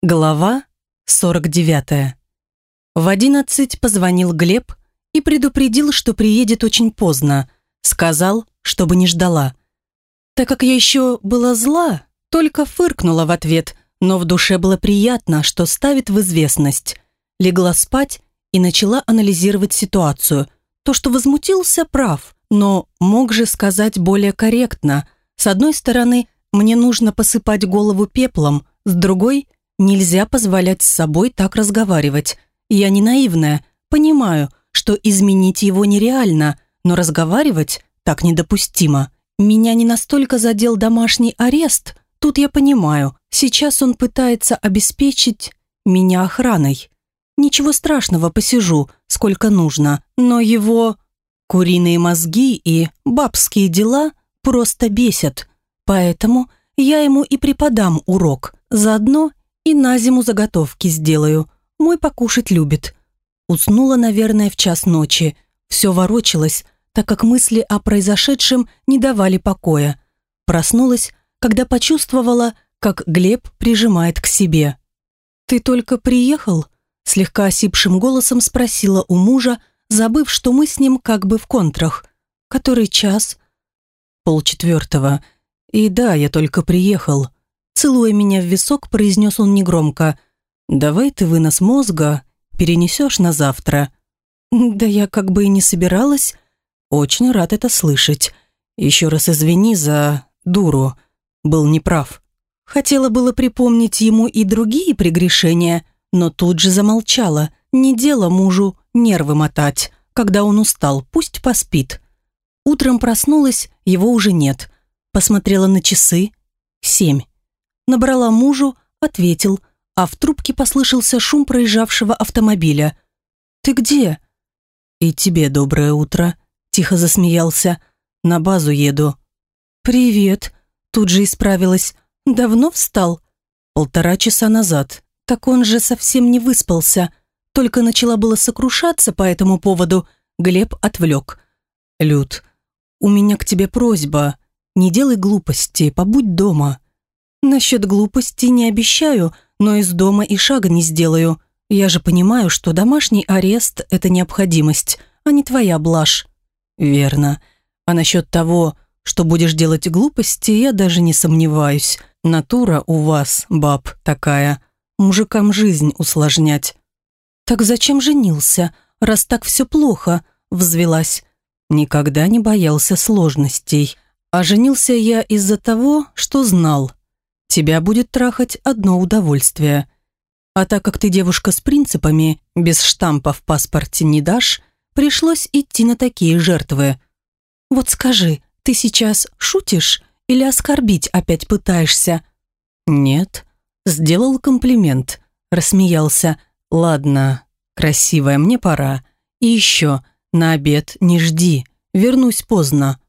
Глава 49. В 11 позвонил Глеб и предупредил, что приедет очень поздно. Сказал, чтобы не ждала. Так как я еще была зла, только фыркнула в ответ, но в душе было приятно, что ставит в известность. Легла спать и начала анализировать ситуацию. То, что возмутился, прав, но мог же сказать более корректно. С одной стороны, мне нужно посыпать голову пеплом, с другой – Нельзя позволять с собой так разговаривать. Я не наивная, понимаю, что изменить его нереально, но разговаривать так недопустимо. Меня не настолько задел домашний арест, тут я понимаю, сейчас он пытается обеспечить меня охраной. Ничего страшного, посижу, сколько нужно, но его куриные мозги и бабские дела просто бесят. Поэтому я ему и преподам урок, заодно и на зиму заготовки сделаю. Мой покушать любит. Уснула, наверное, в час ночи. Все ворочалось, так как мысли о произошедшем не давали покоя. Проснулась, когда почувствовала, как Глеб прижимает к себе. «Ты только приехал?» Слегка осипшим голосом спросила у мужа, забыв, что мы с ним как бы в контрах. «Который час?» «Полчетвертого. И да, я только приехал. Целуя меня в висок, произнес он негромко. «Давай ты вынос мозга перенесешь на завтра». «Да я как бы и не собиралась». «Очень рад это слышать. Еще раз извини за дуру. Был неправ». Хотела было припомнить ему и другие прегрешения, но тут же замолчала. Не дело мужу нервы мотать. Когда он устал, пусть поспит. Утром проснулась, его уже нет. Посмотрела на часы. Семь. Набрала мужу, ответил, а в трубке послышался шум проезжавшего автомобиля. «Ты где?» «И тебе доброе утро», – тихо засмеялся. «На базу еду». «Привет», – тут же исправилась. «Давно встал?» «Полтора часа назад. Так он же совсем не выспался. Только начала было сокрушаться по этому поводу. Глеб отвлек. «Люд, у меня к тебе просьба. Не делай глупости, побудь дома». Насчет глупости не обещаю, но из дома и шага не сделаю. Я же понимаю, что домашний арест – это необходимость, а не твоя блажь. Верно. А насчет того, что будешь делать глупости, я даже не сомневаюсь. Натура у вас, баб, такая. Мужикам жизнь усложнять. Так зачем женился, раз так все плохо? Взвелась. Никогда не боялся сложностей. А женился я из-за того, что знал – тебя будет трахать одно удовольствие. А так как ты девушка с принципами, без штампа в паспорте не дашь, пришлось идти на такие жертвы. Вот скажи, ты сейчас шутишь или оскорбить опять пытаешься? Нет, сделал комплимент, рассмеялся. Ладно, красивая, мне пора. И еще, на обед не жди, вернусь поздно.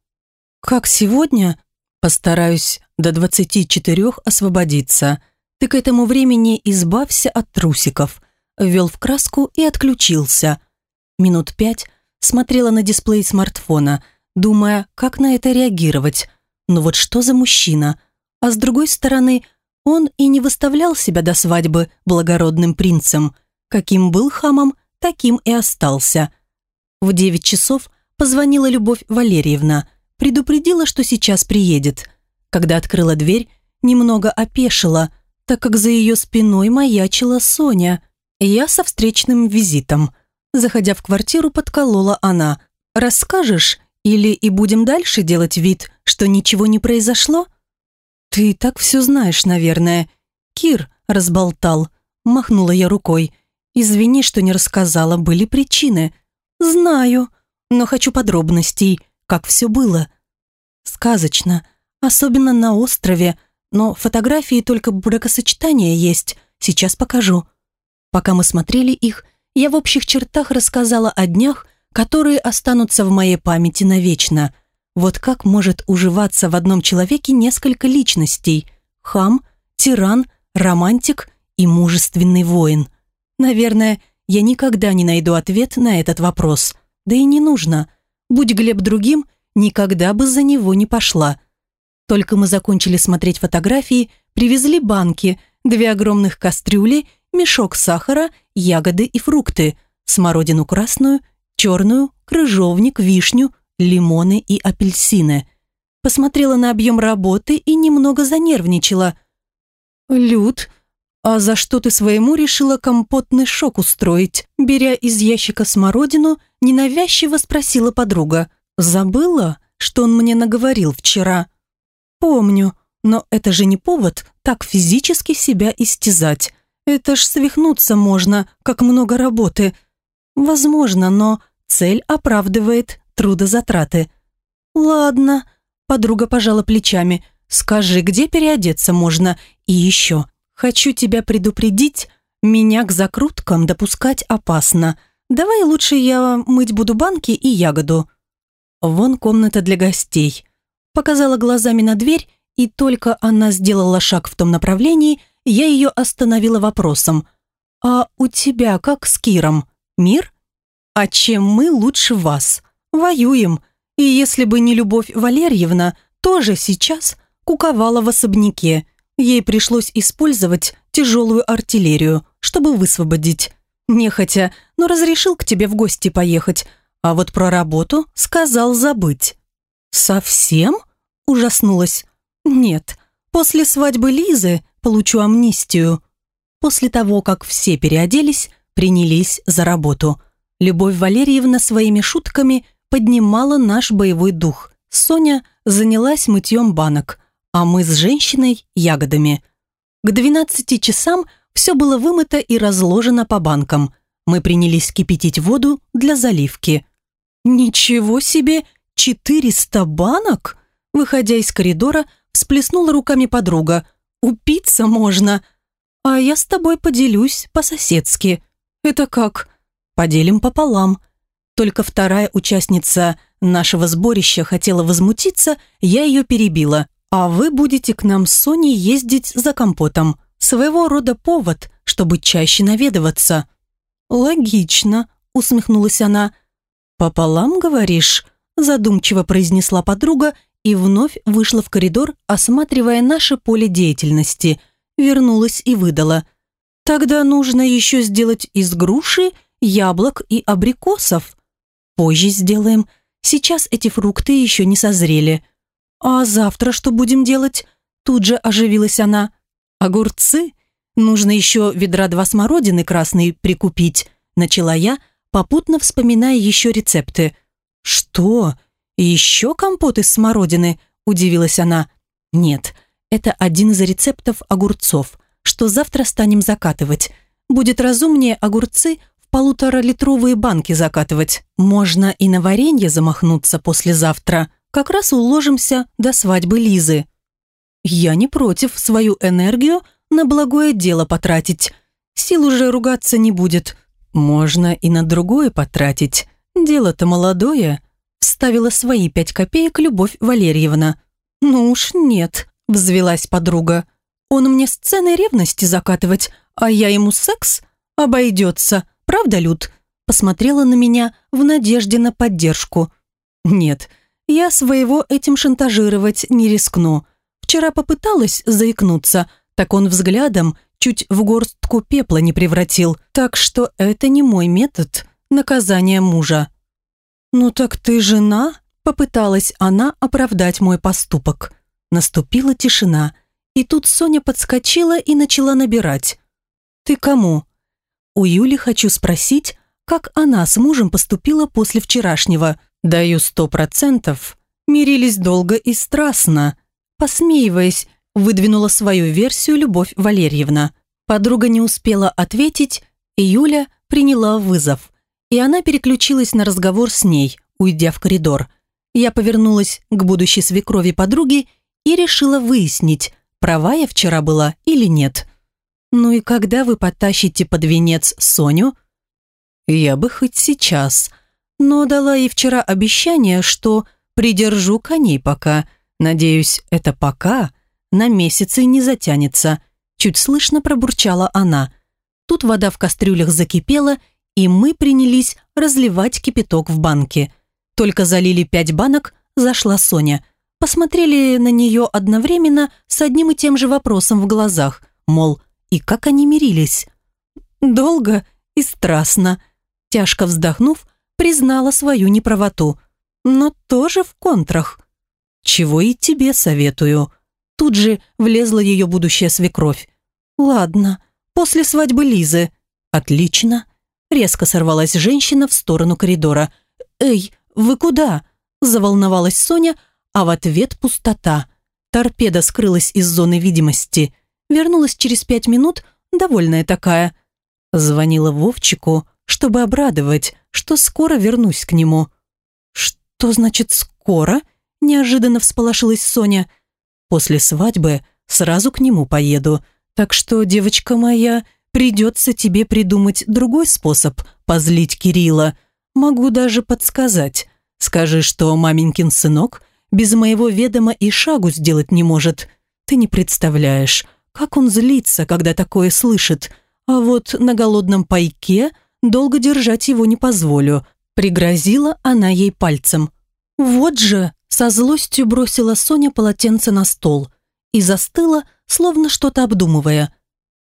Как сегодня? Постараюсь до двадцати четырех освободиться. Ты к этому времени избавься от трусиков. Ввел в краску и отключился. Минут пять смотрела на дисплей смартфона, думая, как на это реагировать. Ну вот что за мужчина? А с другой стороны, он и не выставлял себя до свадьбы благородным принцем. Каким был хамом, таким и остался. В девять часов позвонила Любовь Валерьевна – предупредила, что сейчас приедет. Когда открыла дверь, немного опешила, так как за ее спиной маячила Соня. Я со встречным визитом. Заходя в квартиру, подколола она. «Расскажешь? Или и будем дальше делать вид, что ничего не произошло?» «Ты так все знаешь, наверное». «Кир разболтал», – махнула я рукой. «Извини, что не рассказала, были причины». «Знаю, но хочу подробностей как все было. Сказочно, особенно на острове, но фотографии только бракосочетания есть, сейчас покажу. Пока мы смотрели их, я в общих чертах рассказала о днях, которые останутся в моей памяти навечно. Вот как может уживаться в одном человеке несколько личностей – хам, тиран, романтик и мужественный воин. Наверное, я никогда не найду ответ на этот вопрос. Да и не нужно – Будь Глеб другим, никогда бы за него не пошла. Только мы закончили смотреть фотографии, привезли банки, две огромных кастрюли, мешок сахара, ягоды и фрукты, смородину красную, черную, крыжовник, вишню, лимоны и апельсины. Посмотрела на объем работы и немного занервничала. «Люд, а за что ты своему решила компотный шок устроить?» Беря из ящика смородину, ненавязчиво спросила подруга. «Забыла, что он мне наговорил вчера?» «Помню, но это же не повод так физически себя истязать. Это ж свихнуться можно, как много работы. Возможно, но цель оправдывает трудозатраты». «Ладно», – подруга пожала плечами, – «скажи, где переодеться можно? И еще, хочу тебя предупредить, меня к закруткам допускать опасно. Давай лучше я мыть буду банки и ягоду». «Вон комната для гостей», – показала глазами на дверь, и только она сделала шаг в том направлении, я ее остановила вопросом. «А у тебя как с Киром? Мир?» «А чем мы лучше вас?» Воюем. И если бы не Любовь Валерьевна, тоже сейчас куковала в особняке. Ей пришлось использовать тяжелую артиллерию, чтобы высвободить. Нехотя, но разрешил к тебе в гости поехать. А вот про работу сказал забыть. «Совсем?» – ужаснулась. «Нет, после свадьбы Лизы получу амнистию». После того, как все переоделись, принялись за работу. Любовь Валерьевна своими шутками – поднимала наш боевой дух. Соня занялась мытьем банок, а мы с женщиной – ягодами. К 12 часам все было вымыто и разложено по банкам. Мы принялись кипятить воду для заливки. «Ничего себе! 400 банок?» Выходя из коридора, всплеснула руками подруга. «Упиться можно!» «А я с тобой поделюсь по-соседски». «Это как?» «Поделим пополам», только вторая участница нашего сборища хотела возмутиться, я ее перебила. «А вы будете к нам с Соней ездить за компотом. Своего рода повод, чтобы чаще наведываться». «Логично», — усмехнулась она. «Пополам, говоришь?» – задумчиво произнесла подруга и вновь вышла в коридор, осматривая наше поле деятельности. Вернулась и выдала. «Тогда нужно еще сделать из груши, яблок и абрикосов. Позже сделаем. Сейчас эти фрукты еще не созрели. А завтра что будем делать? Тут же оживилась она. Огурцы? Нужно еще ведра два смородины красной прикупить. Начала я, попутно вспоминая еще рецепты. Что? Еще компот из смородины? Удивилась она. Нет, это один из рецептов огурцов, что завтра станем закатывать. Будет разумнее огурцы полуторалитровые банки закатывать. Можно и на варенье замахнуться послезавтра. Как раз уложимся до свадьбы Лизы. Я не против свою энергию на благое дело потратить. Сил уже ругаться не будет. Можно и на другое потратить. Дело-то молодое. Вставила свои пять копеек Любовь Валерьевна. Ну уж нет, взвелась подруга. Он мне сцены ревности закатывать, а я ему секс? Обойдется. Правда, Люд?» Посмотрела на меня в надежде на поддержку. «Нет, я своего этим шантажировать не рискну. Вчера попыталась заикнуться, так он взглядом чуть в горстку пепла не превратил, так что это не мой метод наказания мужа». «Ну так ты жена?» – попыталась она оправдать мой поступок. Наступила тишина, и тут Соня подскочила и начала набирать. «Ты кому?» У Юли хочу спросить, как она с мужем поступила после вчерашнего. Даю сто процентов. Мирились долго и страстно. Посмеиваясь, выдвинула свою версию Любовь Валерьевна. Подруга не успела ответить, и Юля приняла вызов. И она переключилась на разговор с ней, уйдя в коридор. Я повернулась к будущей свекрови подруги и решила выяснить, права я вчера была или нет. «Ну и когда вы потащите под венец Соню?» «Я бы хоть сейчас, но дала ей вчера обещание, что придержу коней пока. Надеюсь, это пока на месяцы не затянется», чуть слышно пробурчала она. Тут вода в кастрюлях закипела, и мы принялись разливать кипяток в банке. Только залили пять банок, зашла Соня. Посмотрели на нее одновременно с одним и тем же вопросом в глазах, мол, И как они мирились? Долго и страстно. Тяжко вздохнув, признала свою неправоту. Но тоже в контрах. Чего и тебе советую. Тут же влезла ее будущая свекровь. Ладно, после свадьбы Лизы. Отлично. Резко сорвалась женщина в сторону коридора. «Эй, вы куда?» Заволновалась Соня, а в ответ пустота. Торпеда скрылась из зоны видимости. Вернулась через пять минут, довольная такая. Звонила Вовчику, чтобы обрадовать, что скоро вернусь к нему. «Что значит «скоро»?» – неожиданно всполошилась Соня. «После свадьбы сразу к нему поеду, так что, девочка моя, придется тебе придумать другой способ позлить Кирилла. Могу даже подсказать. Скажи, что маменькин сынок без моего ведома и шагу сделать не может. Ты не представляешь, как он злится, когда такое слышит. А вот на голодном пайке долго держать его не позволю. Пригрозила она ей пальцем. Вот же, со злостью бросила Соня полотенце на стол и застыла, словно что-то обдумывая.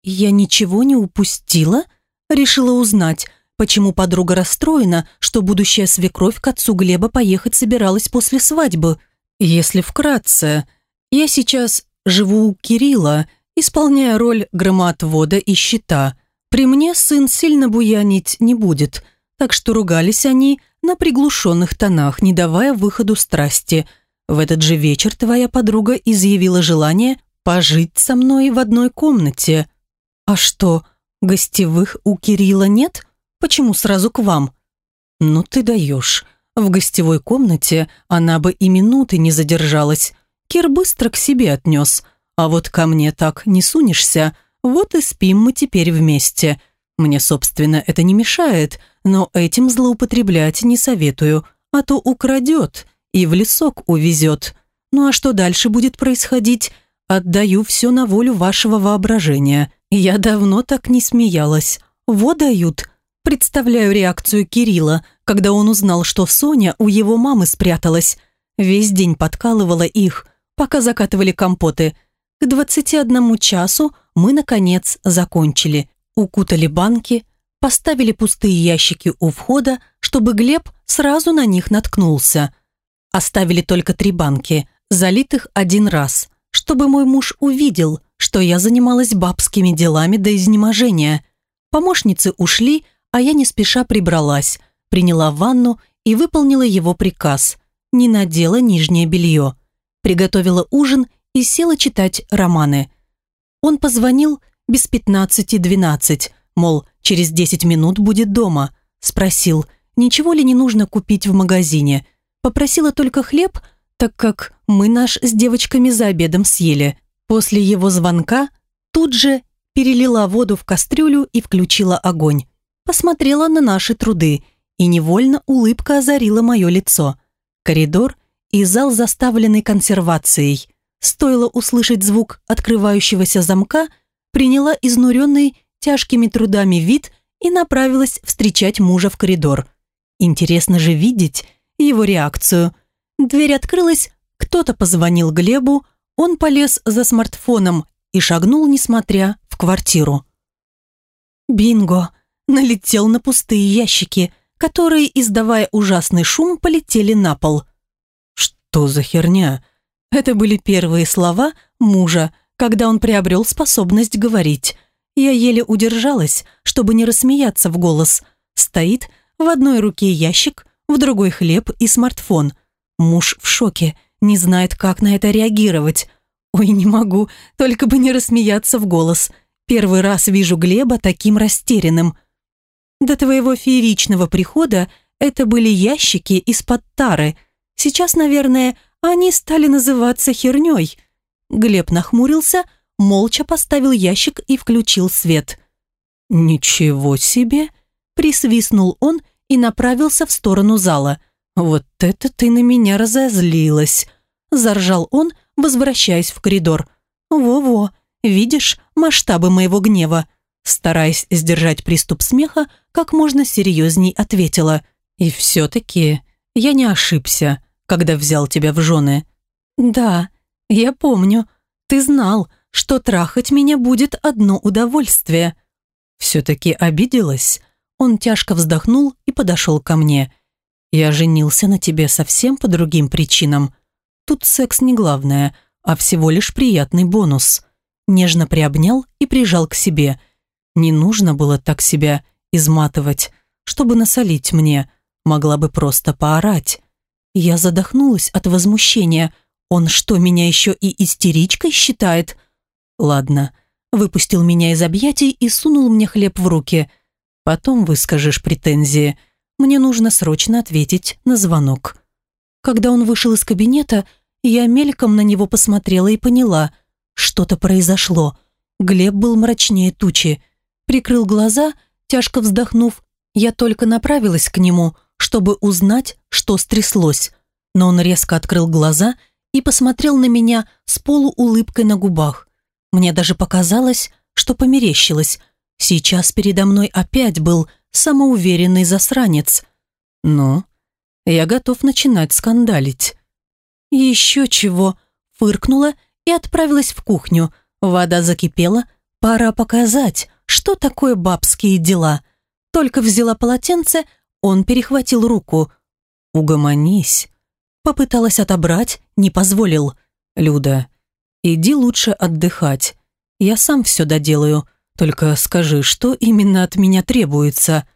«Я ничего не упустила?» Решила узнать, почему подруга расстроена, что будущая свекровь к отцу Глеба поехать собиралась после свадьбы. Если вкратце, я сейчас живу у Кирилла, исполняя роль громоотвода и щита. При мне сын сильно буянить не будет, так что ругались они на приглушенных тонах, не давая выходу страсти. В этот же вечер твоя подруга изъявила желание пожить со мной в одной комнате. А что, гостевых у Кирилла нет? Почему сразу к вам? Ну ты даешь. В гостевой комнате она бы и минуты не задержалась. Кир быстро к себе отнес. А вот ко мне так не сунешься. Вот и спим мы теперь вместе. Мне, собственно, это не мешает, но этим злоупотреблять не советую, а то украдет и в лесок увезет. Ну а что дальше будет происходить? Отдаю все на волю вашего воображения. Я давно так не смеялась. Вот дают. Представляю реакцию Кирилла, когда он узнал, что Соня у его мамы спряталась. Весь день подкалывала их, пока закатывали компоты. К 21 часу мы, наконец, закончили. Укутали банки, поставили пустые ящики у входа, чтобы Глеб сразу на них наткнулся. Оставили только три банки, залитых один раз, чтобы мой муж увидел, что я занималась бабскими делами до изнеможения. Помощницы ушли, а я не спеша прибралась, приняла ванну и выполнила его приказ. Не надела нижнее белье. Приготовила ужин и села читать романы. Он позвонил без пятнадцати двенадцать, мол, через десять минут будет дома. Спросил, ничего ли не нужно купить в магазине. Попросила только хлеб, так как мы наш с девочками за обедом съели. После его звонка тут же перелила воду в кастрюлю и включила огонь. Посмотрела на наши труды, и невольно улыбка озарила мое лицо. Коридор и зал, заставленный консервацией. Стоило услышать звук открывающегося замка, приняла изнуренный тяжкими трудами вид и направилась встречать мужа в коридор. Интересно же видеть его реакцию. Дверь открылась, кто-то позвонил Глебу, он полез за смартфоном и шагнул, несмотря, в квартиру. Бинго! Налетел на пустые ящики, которые, издавая ужасный шум, полетели на пол. Что за херня? Это были первые слова мужа, когда он приобрел способность говорить. Я еле удержалась, чтобы не рассмеяться в голос. Стоит в одной руке ящик, в другой хлеб и смартфон. Муж в шоке – не знает, как на это реагировать. Ой, не могу, только бы не рассмеяться в голос. Первый раз вижу Глеба таким растерянным. До твоего фееричного прихода это были ящики из-под тары. Сейчас, наверное, они стали называться херней. Глеб нахмурился, молча поставил ящик и включил свет. «Ничего себе!» – присвистнул он и направился в сторону зала – «Вот это ты на меня разозлилась!» Заржал он, возвращаясь в коридор. «Во-во, видишь масштабы моего гнева?» Стараясь сдержать приступ смеха, как можно серьезней ответила. «И все-таки я не ошибся, когда взял тебя в жены». «Да, я помню. Ты знал, что трахать меня будет одно удовольствие. Все-таки обиделась. Он тяжко вздохнул и подошел ко мне. Я женился на тебе совсем по другим причинам. Тут секс не главное, а всего лишь приятный бонус. Нежно приобнял и прижал к себе. Не нужно было так себя изматывать, чтобы насолить мне. Могла бы просто поорать. Я задохнулась от возмущения. Он что, меня еще и истеричкой считает? Ладно, выпустил меня из объятий и сунул мне хлеб в руки. Потом выскажешь претензии. Мне нужно срочно ответить на звонок. Когда он вышел из кабинета, я мельком на него посмотрела и поняла, что-то произошло. Глеб был мрачнее тучи. Прикрыл глаза, тяжко вздохнув. Я только направилась к нему, чтобы узнать, что стряслось. Но он резко открыл глаза и посмотрел на меня с полуулыбкой на губах. Мне даже показалось, что померещилось. Сейчас передо мной опять был самоуверенный засранец. Ну, я готов начинать скандалить. «Еще чего!» – фыркнула и отправилась в кухню. Вода закипела, пора показать, что такое бабские дела. Только взяла полотенце, он перехватил руку. «Угомонись». Попыталась отобрать, не позволил. «Люда, иди лучше отдыхать. Я сам все доделаю. Только скажи, что именно от меня требуется?»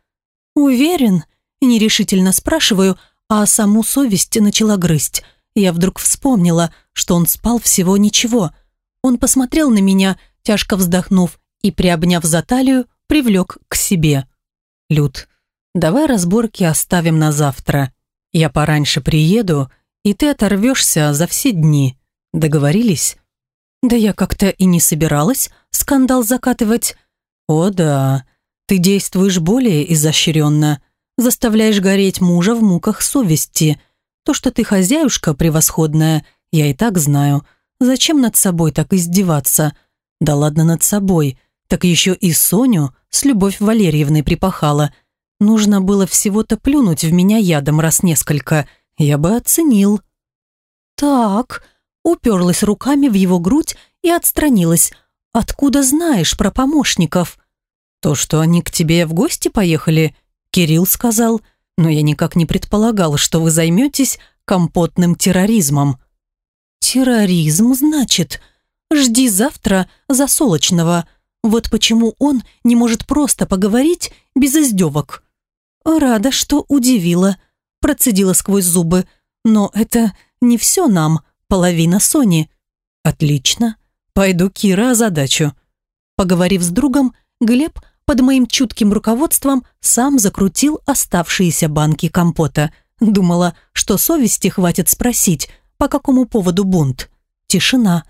«Уверен?» Нерешительно спрашиваю, а саму совесть начала грызть – я вдруг вспомнила, что он спал всего ничего. Он посмотрел на меня, тяжко вздохнув, и, приобняв за талию, привлек к себе. «Люд, давай разборки оставим на завтра. Я пораньше приеду, и ты оторвешься за все дни. Договорились?» «Да я как-то и не собиралась скандал закатывать». «О да, ты действуешь более изощренно, заставляешь гореть мужа в муках совести», то, что ты хозяюшка превосходная, я и так знаю. Зачем над собой так издеваться? Да ладно над собой. Так еще и Соню с Любовь Валерьевной припахала. Нужно было всего-то плюнуть в меня ядом раз несколько. Я бы оценил. Так, уперлась руками в его грудь и отстранилась. Откуда знаешь про помощников? То, что они к тебе в гости поехали, Кирилл сказал – но я никак не предполагал, что вы займетесь компотным терроризмом». «Терроризм, значит? Жди завтра засолочного. Вот почему он не может просто поговорить без издевок». «Рада, что удивила», – процедила сквозь зубы. «Но это не все нам, половина Сони». «Отлично. Пойду Кира задачу». Поговорив с другом, Глеб – под моим чутким руководством сам закрутил оставшиеся банки компота. Думала, что совести хватит спросить, по какому поводу бунт. Тишина.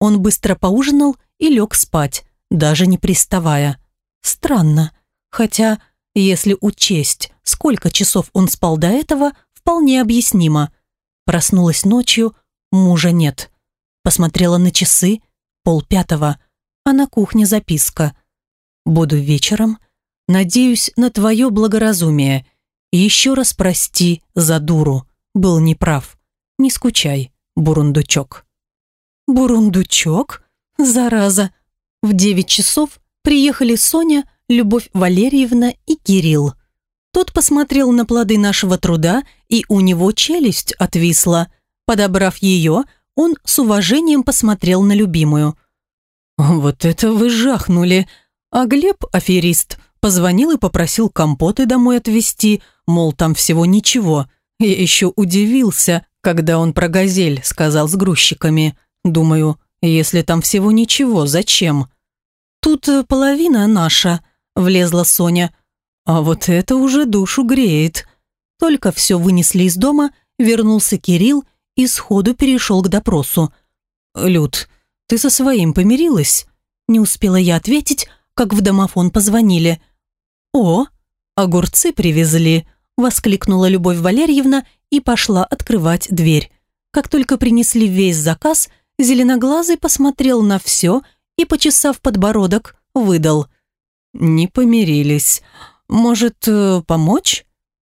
Он быстро поужинал и лег спать, даже не приставая. Странно. Хотя, если учесть, сколько часов он спал до этого, вполне объяснимо. Проснулась ночью, мужа нет. Посмотрела на часы, полпятого, а на кухне записка – Буду вечером. Надеюсь на твое благоразумие. еще раз прости за дуру. Был неправ. Не скучай, бурундучок. Бурундучок? Зараза. В девять часов приехали Соня, Любовь Валерьевна и Кирилл. Тот посмотрел на плоды нашего труда, и у него челюсть отвисла. Подобрав ее, он с уважением посмотрел на любимую. «Вот это вы жахнули!» А Глеб, аферист, позвонил и попросил компоты домой отвезти, мол, там всего ничего. Я еще удивился, когда он про «Газель» сказал с грузчиками. Думаю, если там всего ничего, зачем? Тут половина наша, влезла Соня. А вот это уже душу греет. Только все вынесли из дома, вернулся Кирилл и сходу перешел к допросу. «Люд, ты со своим помирилась?» Не успела я ответить, как в домофон позвонили. «О, огурцы привезли!» – воскликнула Любовь Валерьевна и пошла открывать дверь. Как только принесли весь заказ, Зеленоглазый посмотрел на все и, почесав подбородок, выдал. «Не помирились. Может, э, помочь?»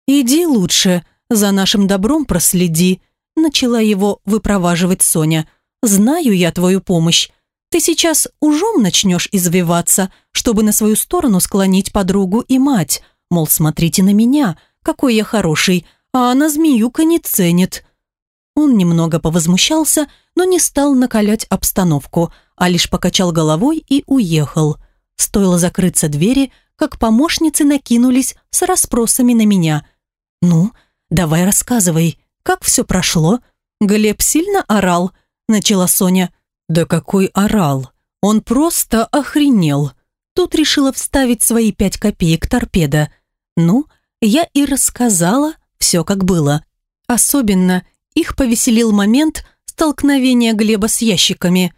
«Иди лучше, за нашим добром проследи», – начала его выпроваживать Соня. «Знаю я твою помощь. Ты сейчас ужом начнешь извиваться, чтобы на свою сторону склонить подругу и мать. Мол, смотрите на меня, какой я хороший, а она змеюка не ценит. Он немного повозмущался, но не стал накалять обстановку, а лишь покачал головой и уехал. Стоило закрыться двери, как помощницы накинулись с расспросами на меня. «Ну, давай рассказывай, как все прошло?» «Глеб сильно орал?» – начала Соня. «Да какой орал! Он просто охренел!» Тут решила вставить свои пять копеек торпеда. Ну, я и рассказала все как было. Особенно их повеселил момент столкновения Глеба с ящиками.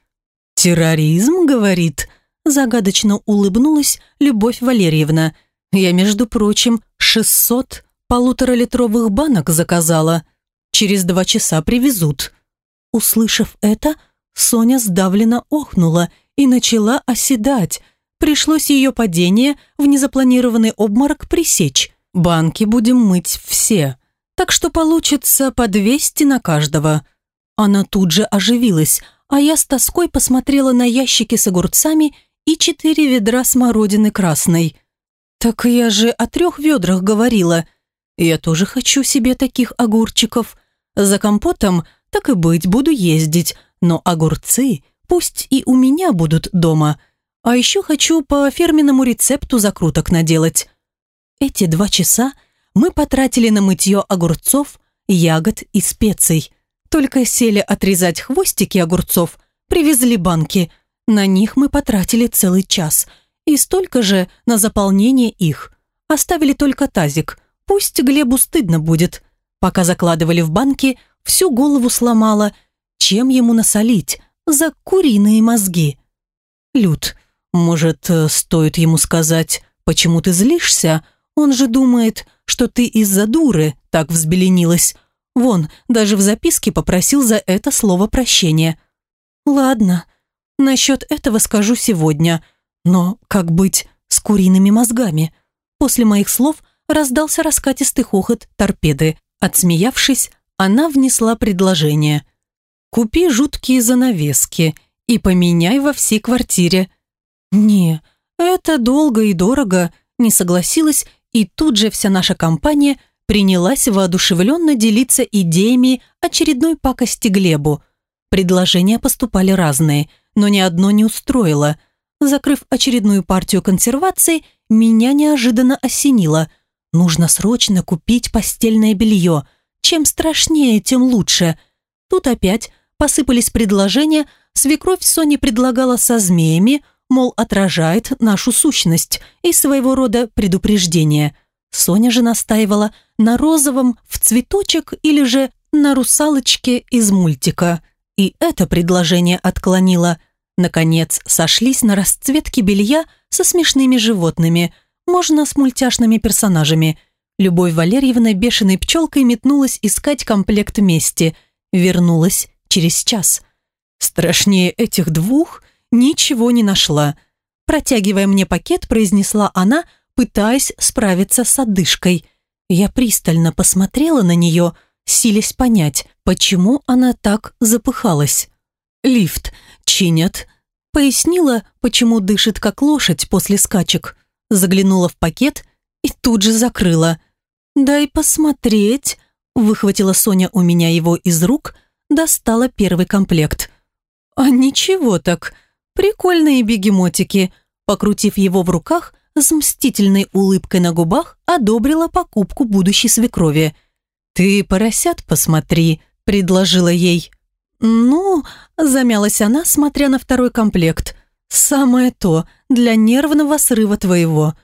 «Терроризм, — говорит, — загадочно улыбнулась Любовь Валерьевна. Я, между прочим, шестьсот полуторалитровых банок заказала. Через два часа привезут». Услышав это, Соня сдавленно охнула и начала оседать. Пришлось ее падение в незапланированный обморок пресечь. Банки будем мыть все. Так что получится по 200 на каждого. Она тут же оживилась, а я с тоской посмотрела на ящики с огурцами и четыре ведра смородины красной. Так я же о трех ведрах говорила. Я тоже хочу себе таких огурчиков. За компотом, так и быть, буду ездить, но огурцы пусть и у меня будут дома. А еще хочу по фирменному рецепту закруток наделать. Эти два часа мы потратили на мытье огурцов, ягод и специй. Только сели отрезать хвостики огурцов, привезли банки. На них мы потратили целый час. И столько же на заполнение их. Оставили только тазик. Пусть Глебу стыдно будет. Пока закладывали в банки, всю голову сломала. Чем ему насолить? За куриные мозги. Люд, может, э, стоит ему сказать, почему ты злишься? Он же думает, что ты из-за дуры так взбеленилась. Вон, даже в записке попросил за это слово прощения. Ладно, насчет этого скажу сегодня. Но как быть с куриными мозгами? После моих слов раздался раскатистый хохот торпеды. Отсмеявшись, она внесла предложение. «Купи жуткие занавески и поменяй во всей квартире». «Не, это долго и дорого», не согласилась и тут же вся наша компания принялась воодушевленно делиться идеями очередной пакости Глебу. Предложения поступали разные, но ни одно не устроило. Закрыв очередную партию консервации, меня неожиданно осенило. Нужно срочно купить постельное белье. Чем страшнее, тем лучше. Тут опять посыпались предложения, свекровь Сони предлагала со змеями – мол, отражает нашу сущность и своего рода предупреждение. Соня же настаивала на розовом в цветочек или же на русалочке из мультика. И это предложение отклонила. Наконец, сошлись на расцветке белья со смешными животными, можно с мультяшными персонажами. Любовь Валерьевна бешеной пчелкой метнулась искать комплект вместе. Вернулась через час. Страшнее этих двух – ничего не нашла. Протягивая мне пакет, произнесла она, пытаясь справиться с одышкой. Я пристально посмотрела на нее, силясь понять, почему она так запыхалась. «Лифт чинят», пояснила, почему дышит как лошадь после скачек. Заглянула в пакет и тут же закрыла. «Дай посмотреть», выхватила Соня у меня его из рук, достала первый комплект. «А ничего так», Прикольные бегемотики. Покрутив его в руках, с мстительной улыбкой на губах одобрила покупку будущей свекрови. «Ты поросят посмотри», — предложила ей. «Ну», — замялась она, смотря на второй комплект. «Самое то для нервного срыва твоего».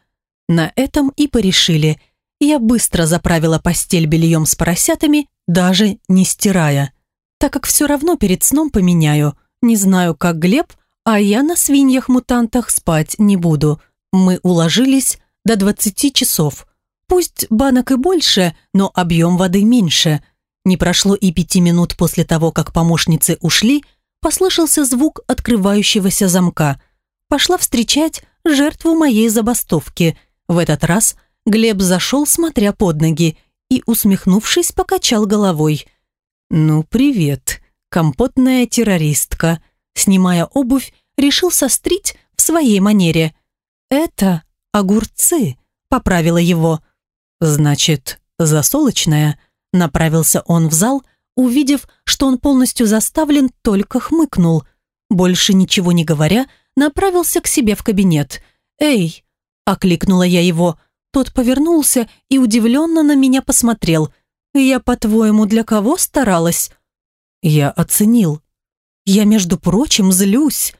На этом и порешили. Я быстро заправила постель бельем с поросятами, даже не стирая. Так как все равно перед сном поменяю. Не знаю, как Глеб, а я на свиньях-мутантах спать не буду. Мы уложились до 20 часов. Пусть банок и больше, но объем воды меньше. Не прошло и пяти минут после того, как помощницы ушли, послышался звук открывающегося замка. Пошла встречать жертву моей забастовки. В этот раз Глеб зашел, смотря под ноги, и, усмехнувшись, покачал головой. «Ну, привет, компотная террористка», Снимая обувь, решил сострить в своей манере. «Это огурцы», — поправила его. «Значит, засолочная», — направился он в зал, увидев, что он полностью заставлен, только хмыкнул. Больше ничего не говоря, направился к себе в кабинет. «Эй!» — окликнула я его. Тот повернулся и удивленно на меня посмотрел. «Я, по-твоему, для кого старалась?» Я оценил. «Я, между прочим, злюсь».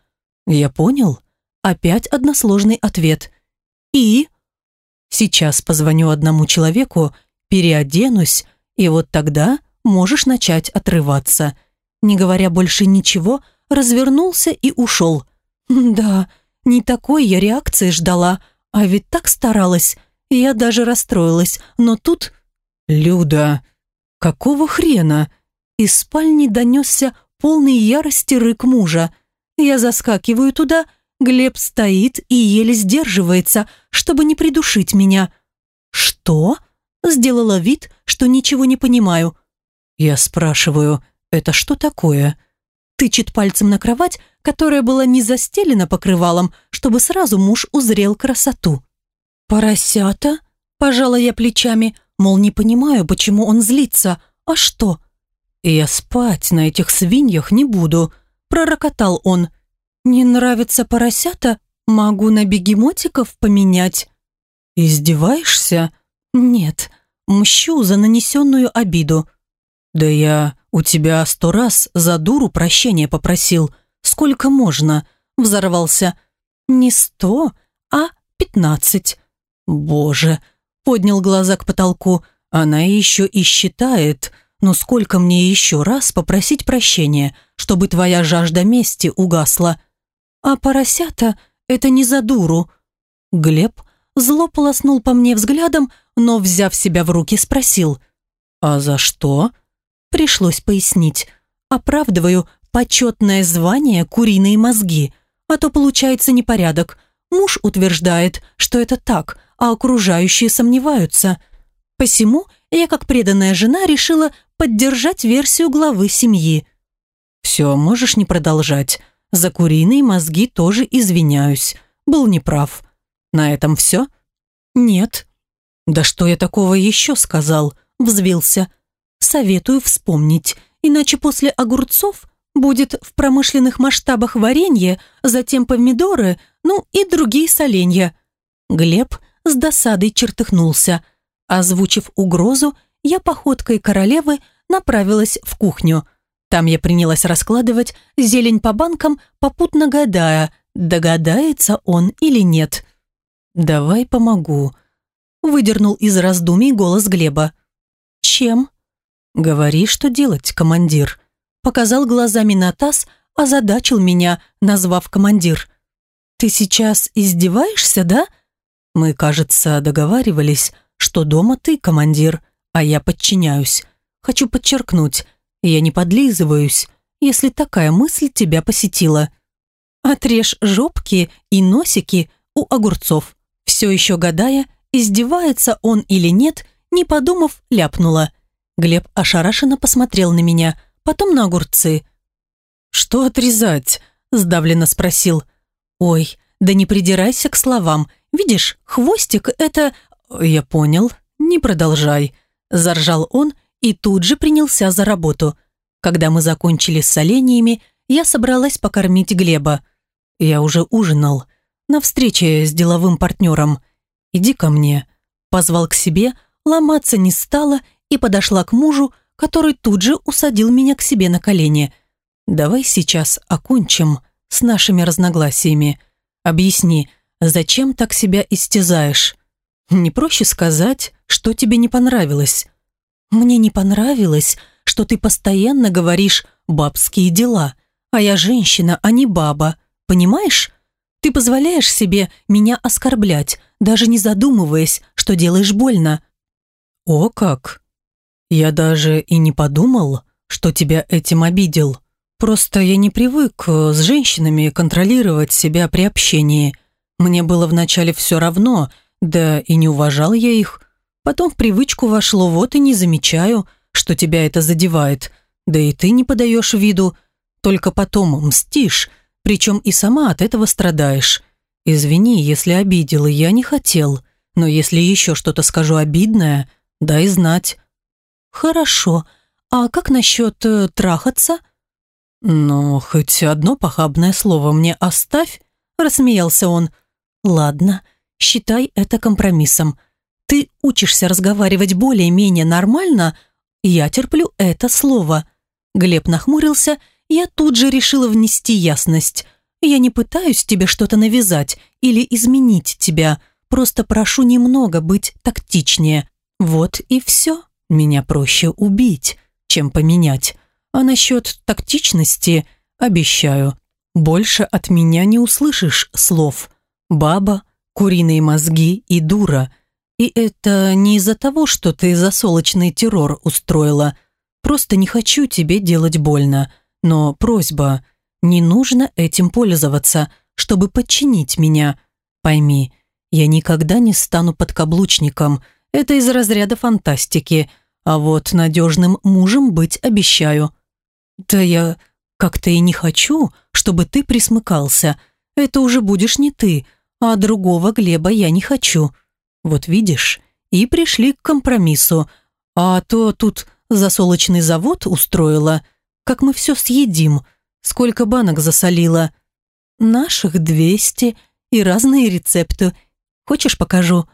«Я понял». Опять односложный ответ. «И?» «Сейчас позвоню одному человеку, переоденусь, и вот тогда можешь начать отрываться». Не говоря больше ничего, развернулся и ушел. «Да, не такой я реакции ждала, а ведь так старалась. Я даже расстроилась, но тут...» «Люда, какого хрена?» Из спальни донесся полный ярости рык мужа. Я заскакиваю туда, Глеб стоит и еле сдерживается, чтобы не придушить меня. «Что?» Сделала вид, что ничего не понимаю. Я спрашиваю, это что такое? Тычет пальцем на кровать, которая была не застелена покрывалом, чтобы сразу муж узрел красоту. «Поросята?» – пожала я плечами, мол, не понимаю, почему он злится. «А что?» «Я спать на этих свиньях не буду», – пророкотал он. «Не нравятся поросята? Могу на бегемотиков поменять». «Издеваешься?» «Нет, мщу за нанесенную обиду». «Да я у тебя сто раз за дуру прощения попросил. Сколько можно?» – взорвался. «Не сто, а пятнадцать». «Боже!» – поднял глаза к потолку. «Она еще и считает. Но сколько мне еще раз попросить прощения, чтобы твоя жажда мести угасла?» «А поросята – это не за дуру». Глеб зло полоснул по мне взглядом, но, взяв себя в руки, спросил. «А за что?» Пришлось пояснить. Оправдываю почетное звание «куриные мозги», а то получается непорядок. Муж утверждает, что это так, а окружающие сомневаются. Посему я, как преданная жена, решила поддержать версию главы семьи. «Все, можешь не продолжать. За куриные мозги тоже извиняюсь. Был неправ. На этом все?» «Нет». «Да что я такого еще сказал?» – взвился. «Советую вспомнить, иначе после огурцов будет в промышленных масштабах варенье, затем помидоры, ну и другие соленья». Глеб с досадой чертыхнулся. Озвучив угрозу, я походкой королевы направилась в кухню. Там я принялась раскладывать зелень по банкам, попутно гадая, догадается он или нет. «Давай помогу», — выдернул из раздумий голос Глеба. «Чем?» «Говори, что делать, командир», — показал глазами на таз, озадачил меня, назвав командир. «Ты сейчас издеваешься, да?» «Мы, кажется, договаривались, что дома ты командир, а я подчиняюсь. Хочу подчеркнуть, я не подлизываюсь, если такая мысль тебя посетила. Отрежь жопки и носики у огурцов. Все еще гадая, издевается он или нет, не подумав, ляпнула. Глеб ошарашенно посмотрел на меня, потом на огурцы. «Что отрезать?» – сдавленно спросил. «Ой, да не придирайся к словам. Видишь, хвостик – это...» «Я понял. Не продолжай», – заржал он и тут же принялся за работу. Когда мы закончили с соленьями, я собралась покормить Глеба. Я уже ужинал на встрече с деловым партнером. «Иди ко мне». Позвал к себе, ломаться не стала и подошла к мужу, который тут же усадил меня к себе на колени. «Давай сейчас окончим с нашими разногласиями. Объясни, зачем так себя истязаешь? Не проще сказать, что тебе не понравилось?» «Мне не понравилось, что ты постоянно говоришь «бабские дела», а я женщина, а не баба, понимаешь?» Ты позволяешь себе меня оскорблять, даже не задумываясь, что делаешь больно». «О как! Я даже и не подумал, что тебя этим обидел. Просто я не привык э, с женщинами контролировать себя при общении. Мне было вначале все равно, да и не уважал я их. Потом в привычку вошло, вот и не замечаю, что тебя это задевает. Да и ты не подаешь виду, только потом мстишь, причем и сама от этого страдаешь. Извини, если обидела, я не хотел, но если еще что-то скажу обидное, дай знать». «Хорошо. А как насчет э, трахаться?» «Ну, хоть одно похабное слово мне оставь», – рассмеялся он. «Ладно, считай это компромиссом. Ты учишься разговаривать более-менее нормально, я терплю это слово». Глеб нахмурился, я тут же решила внести ясность. Я не пытаюсь тебе что-то навязать или изменить тебя, просто прошу немного быть тактичнее. Вот и все. Меня проще убить, чем поменять. А насчет тактичности обещаю, больше от меня не услышишь слов. Баба, куриные мозги и дура. И это не из-за того, что ты засолочный террор устроила. Просто не хочу тебе делать больно. Но просьба, не нужно этим пользоваться, чтобы подчинить меня. Пойми, я никогда не стану подкаблучником. Это из разряда фантастики. А вот надежным мужем быть обещаю. Да я как-то и не хочу, чтобы ты присмыкался. Это уже будешь не ты, а другого Глеба я не хочу. Вот видишь, и пришли к компромиссу. А то тут засолочный завод устроила. Как мы все съедим? Сколько банок засолила? Наших двести и разные рецепты. Хочешь, покажу?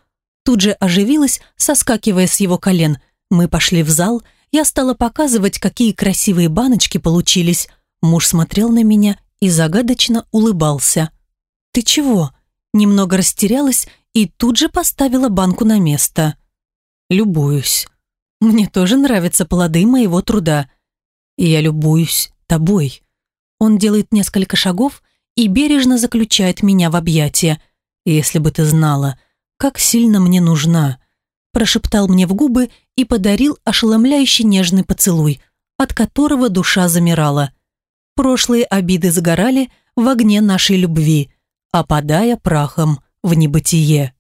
Тут же оживилась, соскакивая с его колен. Мы пошли в зал, я стала показывать, какие красивые баночки получились. Муж смотрел на меня и загадочно улыбался. «Ты чего?» Немного растерялась и тут же поставила банку на место. «Любуюсь. Мне тоже нравятся плоды моего труда. И я любуюсь тобой». Он делает несколько шагов и бережно заключает меня в объятия. «Если бы ты знала, как сильно мне нужна», прошептал мне в губы и подарил ошеломляющий нежный поцелуй, от которого душа замирала. Прошлые обиды загорали в огне нашей любви, опадая прахом в небытие.